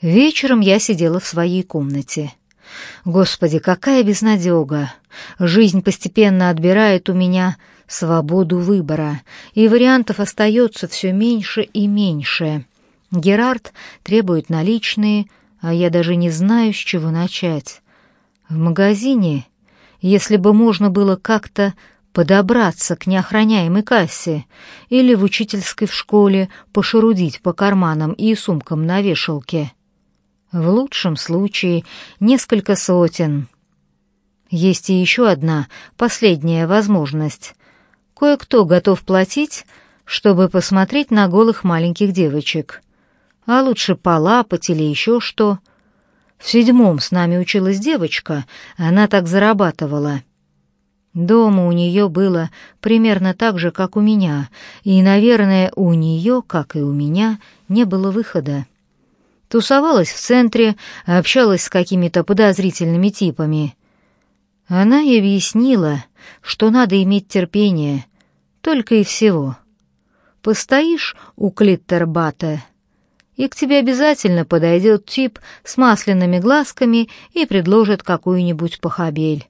Вечером я сидела в своей комнате. Господи, какая безнадега! Жизнь постепенно отбирает у меня свободу выбора, и вариантов остается все меньше и меньше. Герард требует наличные, а я даже не знаю, с чего начать. В магазине, если бы можно было как-то подобраться к неохраняемой кассе или в учительской в школе пошерудить по карманам и сумкам на вешалке. В лучшем случае несколько сотен. Есть и еще одна, последняя возможность. Кое-кто готов платить, чтобы посмотреть на голых маленьких девочек. А лучше полапать или еще что. В седьмом с нами училась девочка, она так зарабатывала. Дома у нее было примерно так же, как у меня, и, наверное, у нее, как и у меня, не было выхода. Тусовалась в центре, общалась с какими-то подозрительными типами. Она и объяснила, что надо иметь терпение, только и всего. Постоишь у Клиттербата, и к тебе обязательно подойдет тип с масляными глазками и предложит какую-нибудь похабель.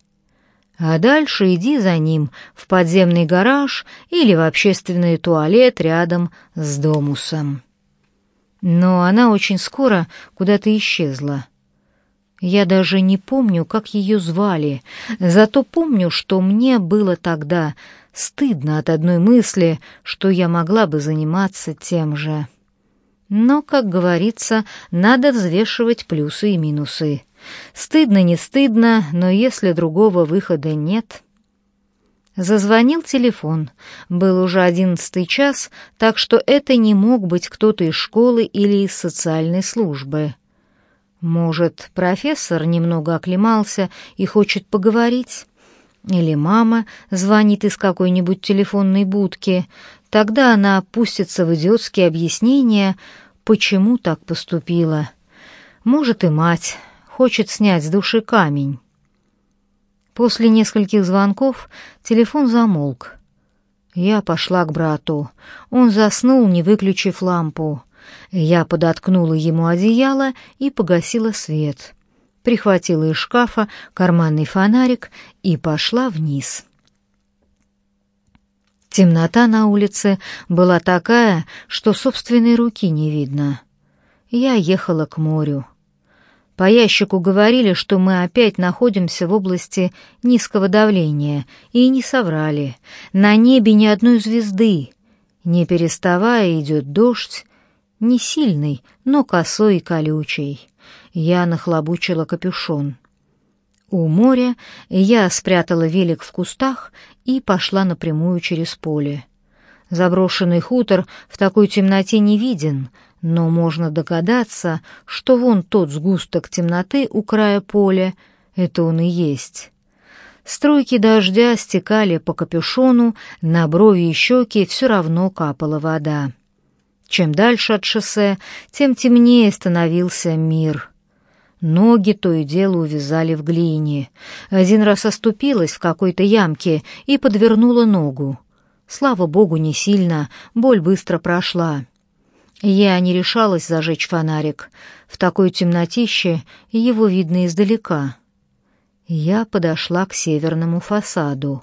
А дальше иди за ним в подземный гараж или в общественный туалет рядом с домусом. Но она очень скоро куда-то исчезла. Я даже не помню, как ее звали, зато помню, что мне было тогда стыдно от одной мысли, что я могла бы заниматься тем же. Но, как говорится, надо взвешивать плюсы и минусы. Стыдно, не стыдно, но если другого выхода нет... Зазвонил телефон. Был уже одиннадцатый час, так что это не мог быть кто-то из школы или из социальной службы. Может, профессор немного оклемался и хочет поговорить? Или мама звонит из какой-нибудь телефонной будки. Тогда она опустится в идиотские объяснения, почему так поступила. Может, и мать хочет снять с души камень. После нескольких звонков телефон замолк. Я пошла к брату. Он заснул, не выключив лампу. Я подоткнула ему одеяло и погасила свет. Прихватила из шкафа карманный фонарик и пошла вниз. Темнота на улице была такая, что собственной руки не видно. Я ехала к морю. По ящику говорили, что мы опять находимся в области низкого давления, и не соврали. На небе ни одной звезды. Не переставая идет дождь, не сильный, но косой и колючий. Я нахлобучила капюшон. У моря я спрятала велик в кустах и пошла напрямую через поле. Заброшенный хутор в такой темноте не виден — но можно догадаться, что вон тот сгусток темноты у края поля — это он и есть. Струйки дождя стекали по капюшону, на брови и щеки все равно капала вода. Чем дальше от шоссе, тем темнее становился мир. Ноги то и дело увязали в глине. Один раз оступилась в какой-то ямке и подвернула ногу. Слава богу, не сильно, боль быстро прошла. Я не решалась зажечь фонарик. В такой темнотище его видно издалека. Я подошла к северному фасаду.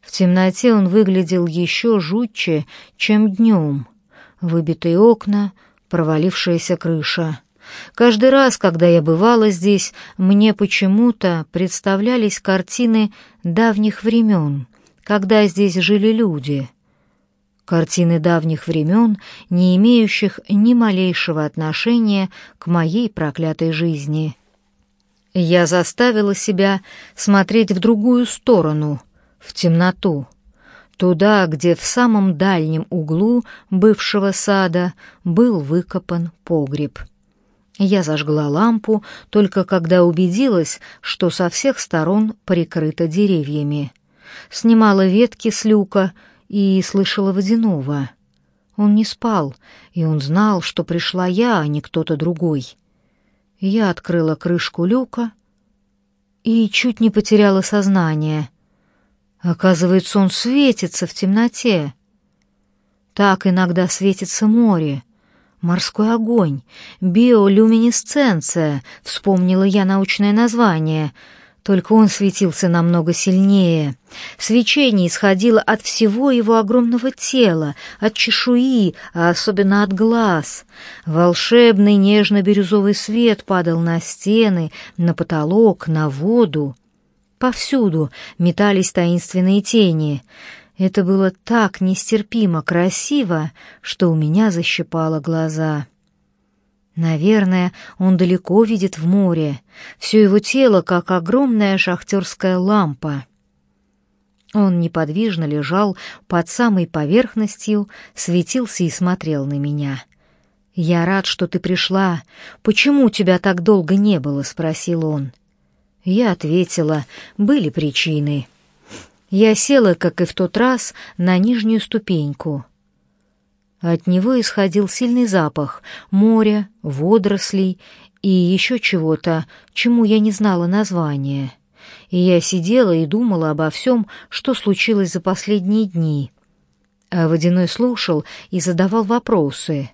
В темноте он выглядел еще жутче, чем днем. Выбитые окна, провалившаяся крыша. Каждый раз, когда я бывала здесь, мне почему-то представлялись картины давних времен, когда здесь жили люди — картины давних времен, не имеющих ни малейшего отношения к моей проклятой жизни. Я заставила себя смотреть в другую сторону, в темноту, туда, где в самом дальнем углу бывшего сада был выкопан погреб. Я зажгла лампу только когда убедилась, что со всех сторон прикрыто деревьями. Снимала ветки с люка и слышала водяного. Он не спал, и он знал, что пришла я, а не кто-то другой. Я открыла крышку люка и чуть не потеряла сознание. Оказывается, он светится в темноте. Так иногда светится море. Морской огонь, биолюминесценция, вспомнила я научное название. Только он светился намного сильнее. Свечение исходило от всего его огромного тела, от чешуи, а особенно от глаз. Волшебный нежно-бирюзовый свет падал на стены, на потолок, на воду. Повсюду метались таинственные тени. Это было так нестерпимо красиво, что у меня защипало глаза. Наверное, он далеко видит в море. Все его тело, как огромная шахтерская лампа. Он неподвижно лежал под самой поверхностью, светился и смотрел на меня. «Я рад, что ты пришла. Почему тебя так долго не было?» — спросил он. Я ответила, были причины. Я села, как и в тот раз, на нижнюю ступеньку. От него исходил сильный запах моря, водорослей и еще чего-то, чему я не знала названия. И я сидела и думала обо всем, что случилось за последние дни. А Водяной слушал и задавал вопросы.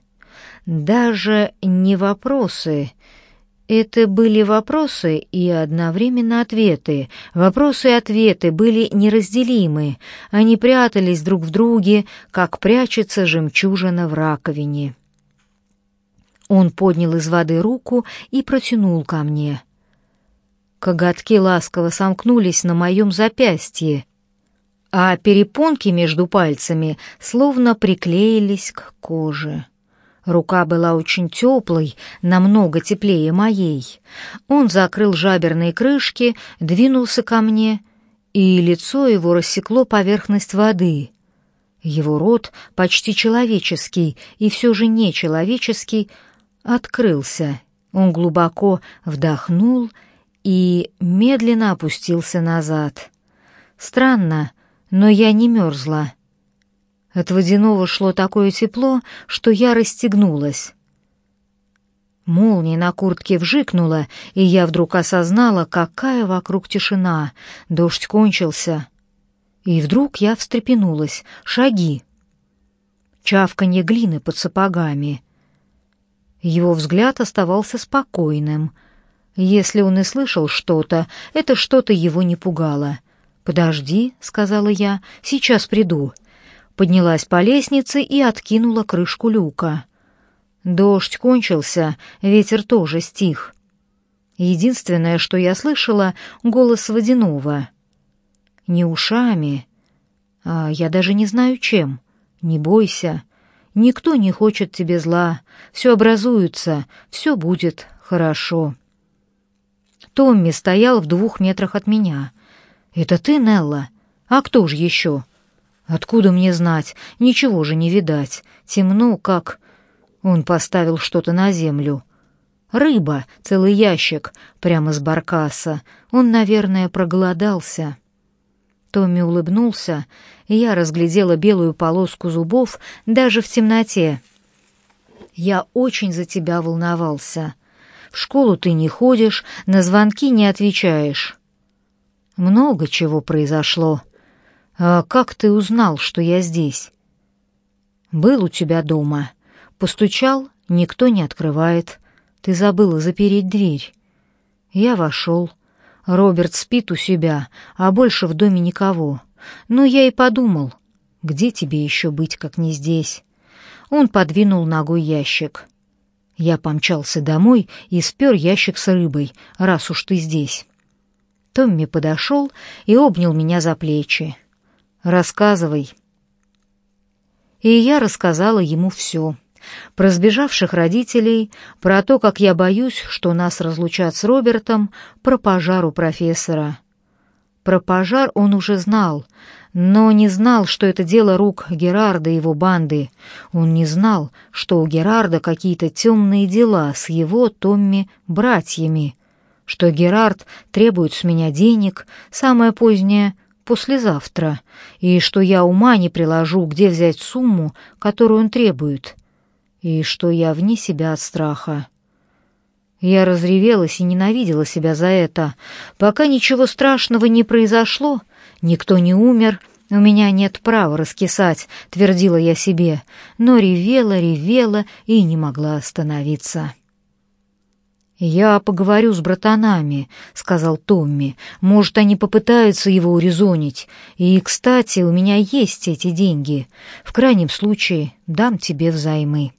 Даже не вопросы, это были вопросы и одновременно ответы. Вопросы и ответы были неразделимы. Они прятались друг в друге, как прячется жемчужина в раковине. Он поднял из воды руку и протянул ко мне. Коготки ласково сомкнулись на моем запястье, а перепонки между пальцами словно приклеились к коже. Рука была очень теплой, намного теплее моей. Он закрыл жаберные крышки, двинулся ко мне, и лицо его рассекло поверхность воды. Его рот, почти человеческий и все же нечеловеческий, открылся. Он глубоко вдохнул и медленно опустился назад. Странно, но я не мерзла. От водяного шло такое тепло, что я расстегнулась. Молния на куртке вжикнула, и я вдруг осознала, какая вокруг тишина. Дождь кончился. И вдруг я встрепенулась. Шаги. Чавканье глины под сапогами. Его взгляд оставался спокойным. Если он и слышал что-то, это что-то его не пугало. «Подожди», — сказала я, — «сейчас приду» поднялась по лестнице и откинула крышку люка. Дождь кончился, ветер тоже стих. Единственное, что я слышала, — голос водяного. Не ушами, а я даже не знаю чем. Не бойся, никто не хочет тебе зла, все образуется, все будет хорошо. Томми стоял в двух метрах от меня. «Это ты, Нелла? А кто же еще?» Откуда мне знать? Ничего же не видать. Темно, как... Он поставил что-то на землю. Рыба, целый ящик, прямо с баркаса. Он, наверное, проголодался. Томми улыбнулся, и я разглядела белую полоску зубов даже в темноте. «Я очень за тебя волновался. В школу ты не ходишь, на звонки не отвечаешь». «Много чего произошло», «А как ты узнал, что я здесь?» «Был у тебя дома. Постучал, никто не открывает. Ты забыла запереть дверь. Я вошел. Роберт спит у себя, а больше в доме никого. Но я и подумал, где тебе еще быть, как не здесь?» Он подвинул ногой ящик. Я помчался домой и спер ящик с рыбой, раз уж ты здесь. Томми подошел и обнял меня за плечи. Рассказывай. И я рассказала ему все. Про сбежавших родителей, про то, как я боюсь, что нас разлучат с Робертом, про пожар у профессора. Про пожар он уже знал, но не знал, что это дело рук Герарда и его банды. Он не знал, что у Герарда какие-то темные дела с его Томми братьями, что Герард требует с меня денег, самое позднее послезавтра, и что я ума не приложу, где взять сумму, которую он требует, и что я вне себя от страха. Я разревелась и ненавидела себя за это. Пока ничего страшного не произошло, никто не умер, У меня нет права раскисать, твердила я себе, но ревела, ревела и не могла остановиться. «Я поговорю с братанами», — сказал Томми. «Может, они попытаются его урезонить. И, кстати, у меня есть эти деньги. В крайнем случае дам тебе взаймы».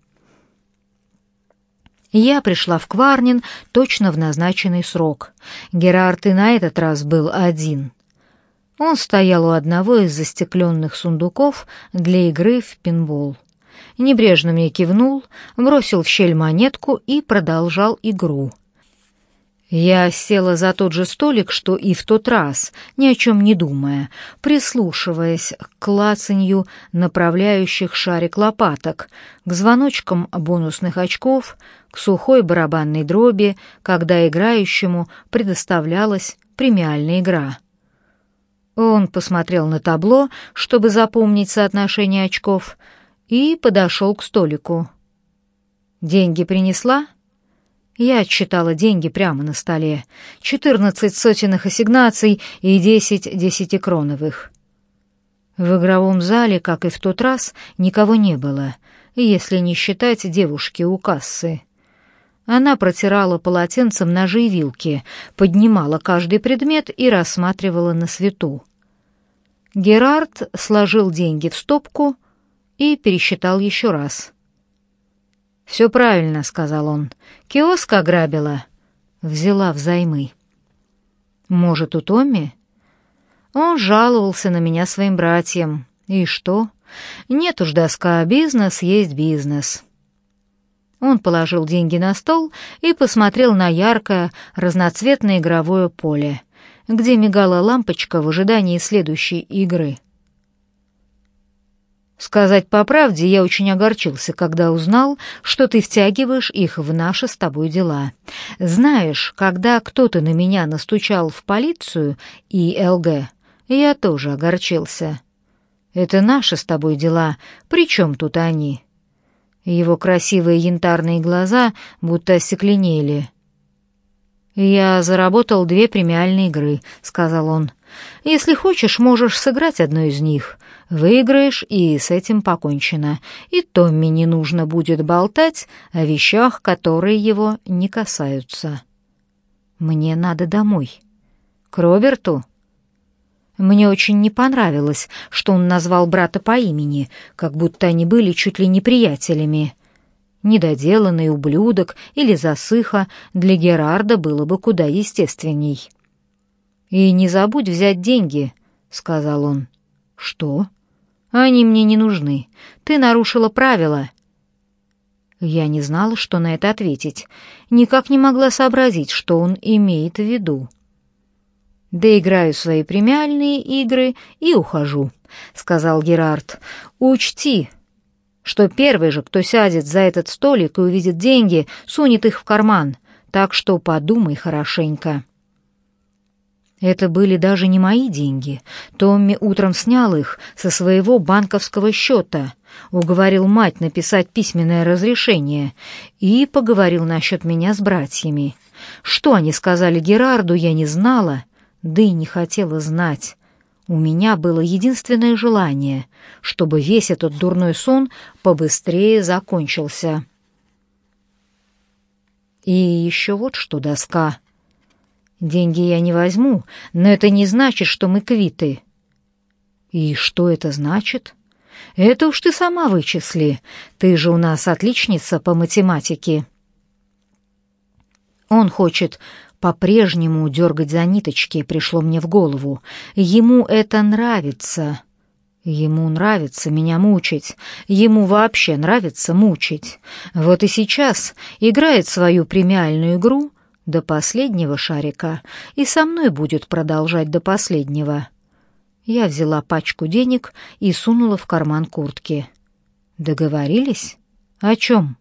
Я пришла в Кварнин точно в назначенный срок. Герард и на этот раз был один — он стоял у одного из застекленных сундуков для игры в пинбол. Небрежно мне кивнул, бросил в щель монетку и продолжал игру. Я села за тот же столик, что и в тот раз, ни о чем не думая, прислушиваясь к клацанью направляющих шарик лопаток, к звоночкам бонусных очков, к сухой барабанной дроби, когда играющему предоставлялась премиальная игра. Он посмотрел на табло, чтобы запомнить соотношение очков, и подошел к столику. «Деньги принесла?» Я отсчитала деньги прямо на столе. Четырнадцать сотенных ассигнаций и десять десятикроновых. В игровом зале, как и в тот раз, никого не было, если не считать девушки у кассы. Она протирала полотенцем ножи и вилки, поднимала каждый предмет и рассматривала на свету. Герард сложил деньги в стопку и пересчитал еще раз. «Все правильно», — сказал он. «Киоск ограбила». Взяла взаймы. «Может, у Томми?» Он жаловался на меня своим братьям. И что? Нет уж, доска, бизнес есть бизнес. Он положил деньги на стол и посмотрел на яркое, разноцветное игровое поле, где мигала лампочка в ожидании следующей игры. «Сказать по правде, я очень огорчился, когда узнал, что ты втягиваешь их в наши с тобой дела. Знаешь, когда кто-то на меня настучал в полицию и ЛГ, я тоже огорчился. Это наши с тобой дела, при чем тут они?» Его красивые янтарные глаза будто остекленели. «Я заработал две премиальные игры», — сказал он. «Если хочешь, можешь сыграть одну из них. Выиграешь, и с этим покончено. И Томми не нужно будет болтать о вещах, которые его не касаются. Мне надо домой. К Роберту?» Мне очень не понравилось, что он назвал брата по имени, как будто они были чуть ли не приятелями. Недоделанный ублюдок или засыха для Герарда было бы куда естественней. «И не забудь взять деньги», — сказал он. «Что?» «Они мне не нужны. Ты нарушила правила». Я не знала, что на это ответить. Никак не могла сообразить, что он имеет в виду. «Доиграю свои премиальные игры и ухожу», — сказал Герард. «Учти, что первый же, кто сядет за этот столик и увидит деньги, сунет их в карман, так что подумай хорошенько». Это были даже не мои деньги. Томми утром снял их со своего банковского счета, уговорил мать написать письменное разрешение и поговорил насчет меня с братьями. Что они сказали Герарду, я не знала, да и не хотела знать. У меня было единственное желание, чтобы весь этот дурной сон побыстрее закончился. И еще вот что, доска. Деньги я не возьму, но это не значит, что мы квиты. И что это значит? Это уж ты сама вычисли. Ты же у нас отличница по математике. Он хочет по-прежнему дергать за ниточки пришло мне в голову. Ему это нравится. Ему нравится меня мучить. Ему вообще нравится мучить. Вот и сейчас играет свою премиальную игру до последнего шарика и со мной будет продолжать до последнего. Я взяла пачку денег и сунула в карман куртки. Договорились? О чем?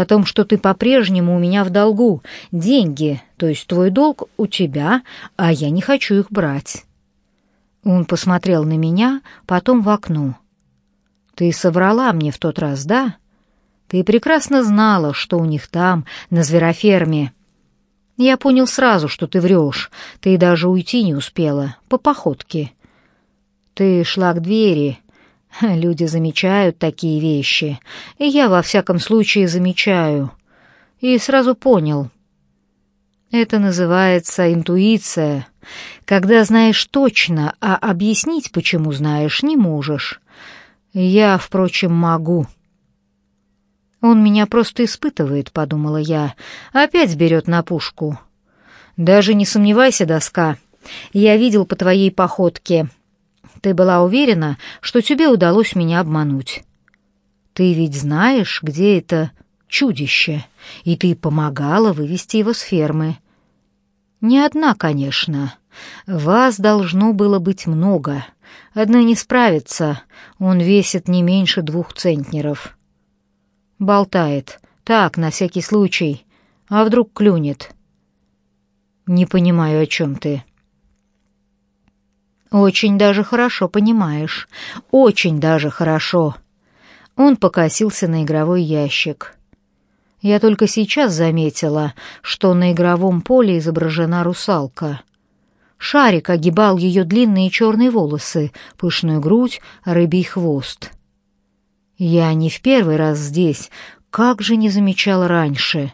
о том, что ты по-прежнему у меня в долгу. Деньги, то есть твой долг у тебя, а я не хочу их брать». Он посмотрел на меня, потом в окно. «Ты соврала мне в тот раз, да? Ты прекрасно знала, что у них там, на звероферме. Я понял сразу, что ты врешь. Ты даже уйти не успела, по походке. Ты шла к двери. Люди замечают такие вещи, и я во всяком случае замечаю. И сразу понял. Это называется интуиция, когда знаешь точно, а объяснить, почему знаешь, не можешь. Я, впрочем, могу. Он меня просто испытывает, подумала я. Опять берет на пушку. Даже не сомневайся, доска. Я видел по твоей походке. Ты была уверена, что тебе удалось меня обмануть. Ты ведь знаешь, где это чудище, и ты помогала вывести его с фермы. Не одна, конечно. Вас должно было быть много. Одна не справится. Он весит не меньше двух центнеров. Болтает. Так, на всякий случай. А вдруг клюнет? Не понимаю, о чем ты. Очень даже хорошо понимаешь. Очень даже хорошо. Он покосился на игровой ящик. Я только сейчас заметила, что на игровом поле изображена русалка. Шарик огибал ее длинные черные волосы, пышную грудь, рыбий хвост. Я не в первый раз здесь, как же не замечал раньше.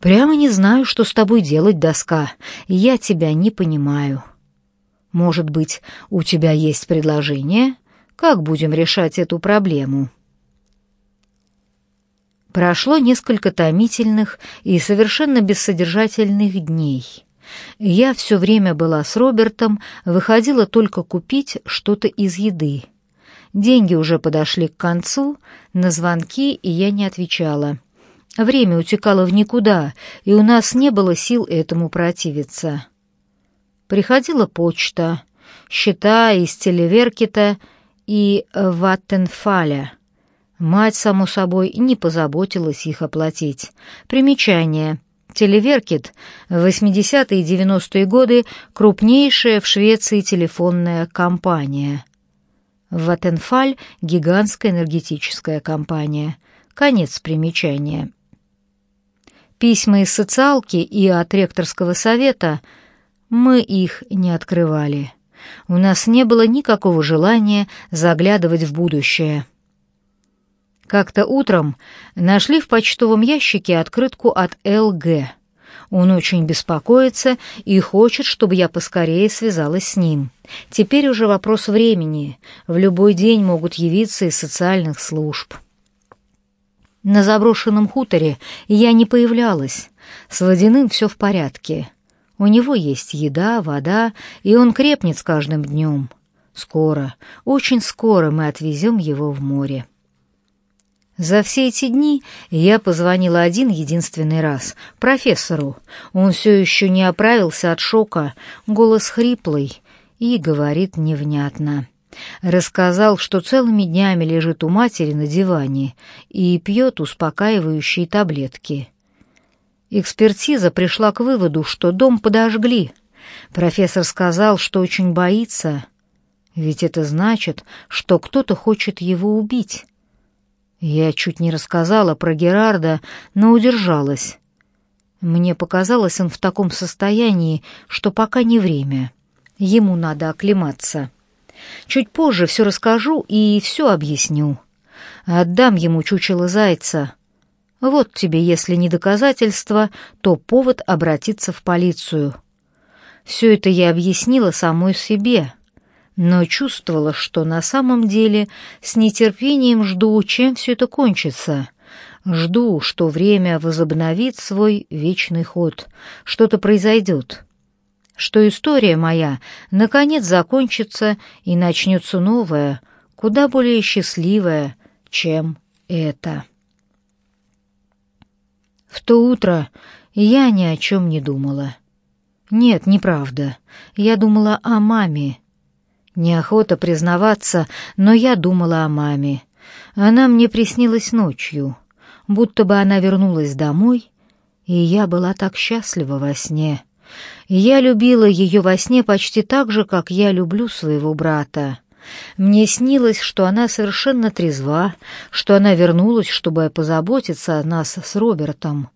Прямо не знаю, что с тобой делать, доска, я тебя не понимаю. Может быть, у тебя есть предложение? Как будем решать эту проблему?» Прошло несколько томительных и совершенно бессодержательных дней. Я все время была с Робертом, выходила только купить что-то из еды. Деньги уже подошли к концу, на звонки я не отвечала. Время утекало в никуда, и у нас не было сил этому противиться. Приходила почта, счета из Телеверкета и Ваттенфаля — Мать, само собой, не позаботилась их оплатить. Примечание. Телеверкет в 80-е и 90-е годы крупнейшая в Швеции телефонная компания. Ваттенфаль — гигантская энергетическая компания. Конец примечания. Письма из социалки и от ректорского совета мы их не открывали. У нас не было никакого желания заглядывать в будущее. Как-то утром нашли в почтовом ящике открытку от ЛГ. Он очень беспокоится и хочет, чтобы я поскорее связалась с ним. Теперь уже вопрос времени. В любой день могут явиться из социальных служб. На заброшенном хуторе я не появлялась. С водяным все в порядке. У него есть еда, вода, и он крепнет с каждым днем. Скоро, очень скоро мы отвезем его в море. За все эти дни я позвонила один единственный раз профессору. Он все еще не оправился от шока, голос хриплый и говорит невнятно. Рассказал, что целыми днями лежит у матери на диване и пьет успокаивающие таблетки. Экспертиза пришла к выводу, что дом подожгли. Профессор сказал, что очень боится, ведь это значит, что кто-то хочет его убить. Я чуть не рассказала про Герарда, но удержалась. Мне показалось, он в таком состоянии, что пока не время. Ему надо оклематься. Чуть позже все расскажу и все объясню. Отдам ему чучело зайца. Вот тебе, если не доказательство, то повод обратиться в полицию. Все это я объяснила самой себе, но чувствовала, что на самом деле с нетерпением жду, чем все это кончится. Жду, что время возобновит свой вечный ход, что-то произойдет, что история моя наконец закончится и начнется новая, куда более счастливая, чем это. В то утро я ни о чем не думала. Нет, неправда. Я думала о маме, Неохота признаваться, но я думала о маме. Она мне приснилась ночью, будто бы она вернулась домой, и я была так счастлива во сне. Я любила ее во сне почти так же, как я люблю своего брата. Мне снилось, что она совершенно трезва, что она вернулась, чтобы позаботиться о нас с Робертом.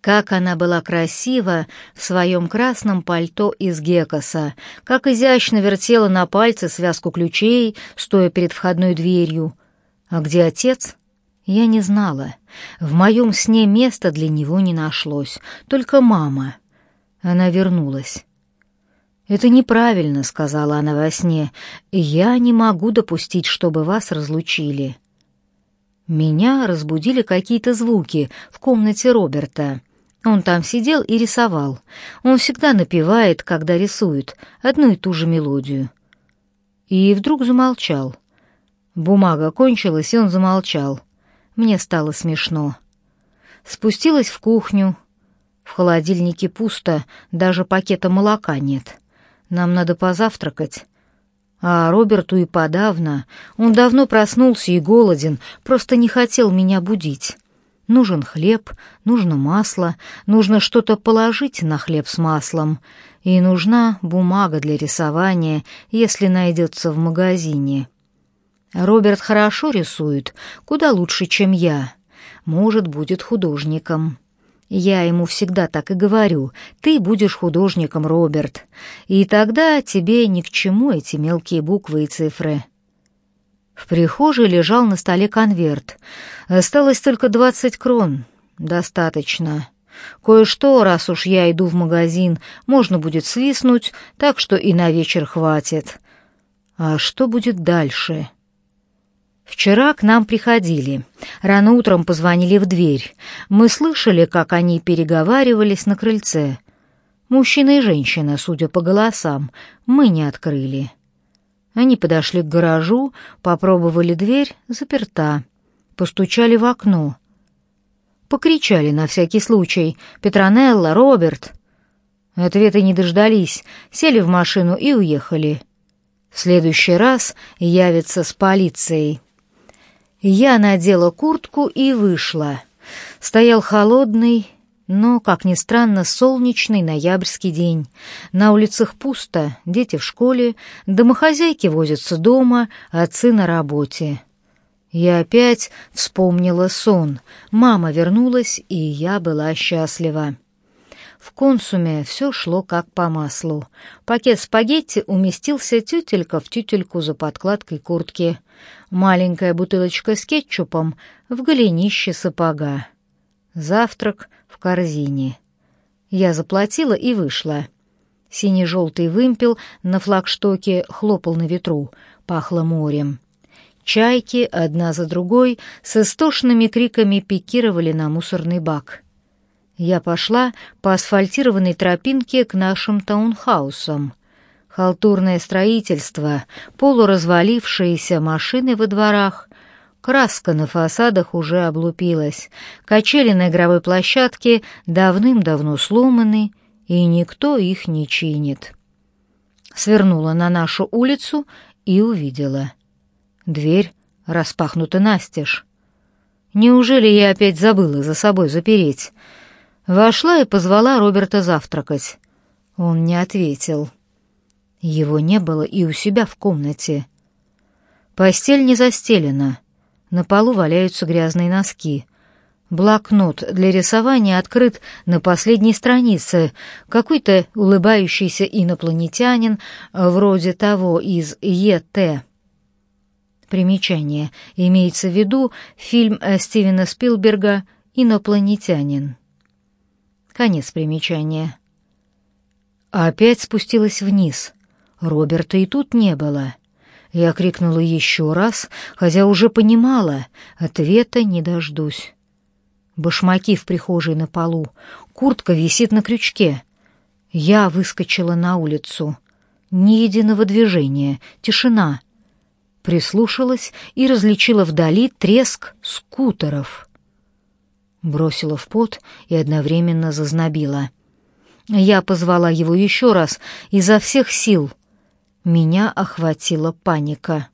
Как она была красива в своем красном пальто из гекоса, как изящно вертела на пальце связку ключей, стоя перед входной дверью. А где отец? Я не знала. В моем сне места для него не нашлось, только мама. Она вернулась. «Это неправильно», — сказала она во сне, — «я не могу допустить, чтобы вас разлучили». Меня разбудили какие-то звуки в комнате Роберта. Он там сидел и рисовал. Он всегда напевает, когда рисует, одну и ту же мелодию. И вдруг замолчал. Бумага кончилась, и он замолчал. Мне стало смешно. Спустилась в кухню. В холодильнике пусто, даже пакета молока нет. Нам надо позавтракать. А Роберту и подавно. Он давно проснулся и голоден, просто не хотел меня будить. Нужен хлеб, нужно масло, нужно что-то положить на хлеб с маслом. И нужна бумага для рисования, если найдется в магазине. Роберт хорошо рисует, куда лучше, чем я. Может, будет художником. Я ему всегда так и говорю, ты будешь художником, Роберт, и тогда тебе ни к чему эти мелкие буквы и цифры. В прихожей лежал на столе конверт. Осталось только двадцать крон. Достаточно. Кое-что, раз уж я иду в магазин, можно будет свистнуть, так что и на вечер хватит. А что будет дальше?» Вчера к нам приходили. Рано утром позвонили в дверь. Мы слышали, как они переговаривались на крыльце. Мужчина и женщина, судя по голосам, мы не открыли. Они подошли к гаражу, попробовали дверь, заперта. Постучали в окно. Покричали на всякий случай «Петронелла, Роберт!» Ответа не дождались, сели в машину и уехали. В следующий раз явятся с полицией. Я надела куртку и вышла. Стоял холодный, но, как ни странно, солнечный ноябрьский день. На улицах пусто, дети в школе, домохозяйки возятся дома, отцы на работе. Я опять вспомнила сон. Мама вернулась, и я была счастлива. В консуме все шло как по маслу. Пакет спагетти уместился тютелька в тютельку за подкладкой куртки. Маленькая бутылочка с кетчупом в голенище сапога. Завтрак в корзине. Я заплатила и вышла. Синий-желтый вымпел на флагштоке хлопал на ветру, пахло морем. Чайки, одна за другой, с истошными криками пикировали на мусорный бак — я пошла по асфальтированной тропинке к нашим таунхаусам. Халтурное строительство, полуразвалившиеся машины во дворах, краска на фасадах уже облупилась, качели на игровой площадке давным-давно сломаны, и никто их не чинит. Свернула на нашу улицу и увидела. Дверь распахнута настежь. Неужели я опять забыла за собой запереть? Вошла и позвала Роберта завтракать. Он не ответил. Его не было и у себя в комнате. Постель не застелена. На полу валяются грязные носки. Блокнот для рисования открыт на последней странице. Какой-то улыбающийся инопланетянин, вроде того из ЕТ. Примечание. Имеется в виду фильм Стивена Спилберга «Инопланетянин». Конец примечания. Опять спустилась вниз. Роберта и тут не было. Я крикнула еще раз, хотя уже понимала, ответа не дождусь. Башмаки в прихожей на полу, куртка висит на крючке. Я выскочила на улицу. Ни единого движения, тишина. Прислушалась и различила вдали треск скутеров бросила в пот и одновременно зазнобила. Я позвала его еще раз изо всех сил. Меня охватила паника.